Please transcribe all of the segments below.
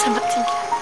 咱们进去。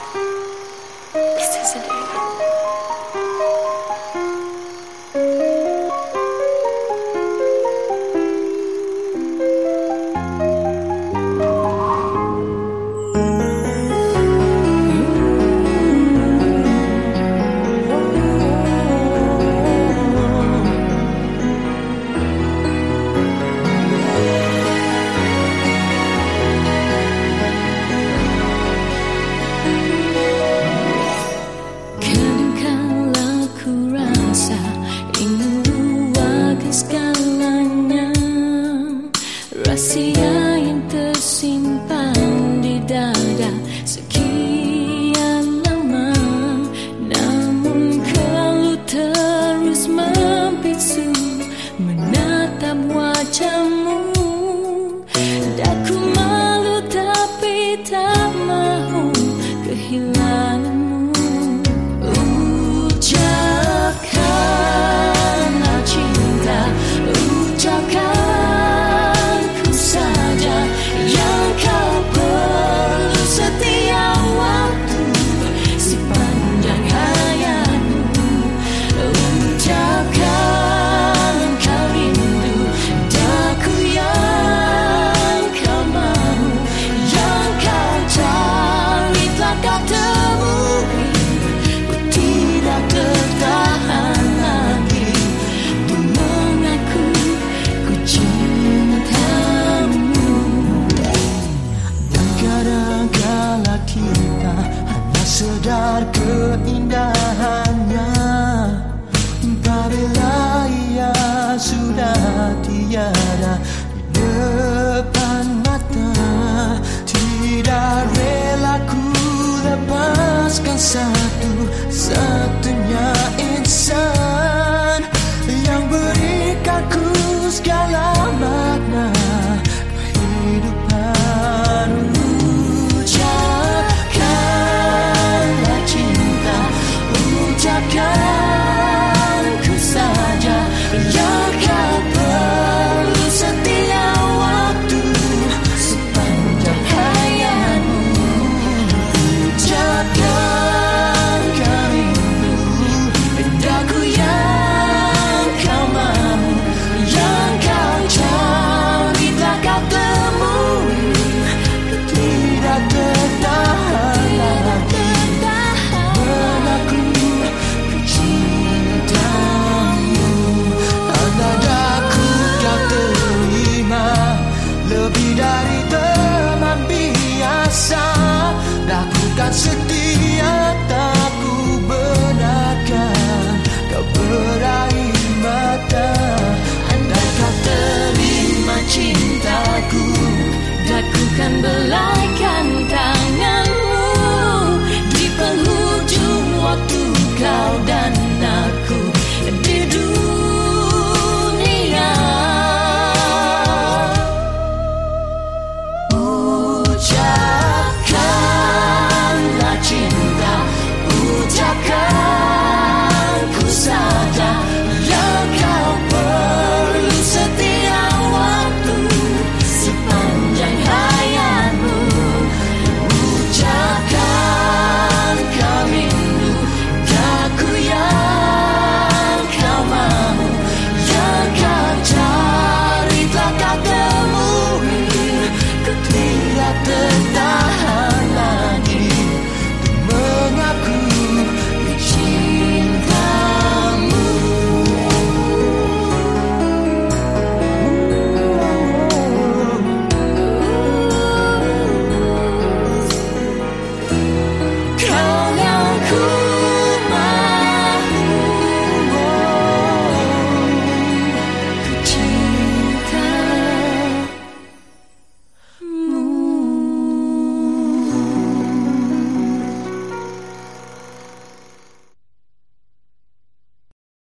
see you. Satu-satunya insan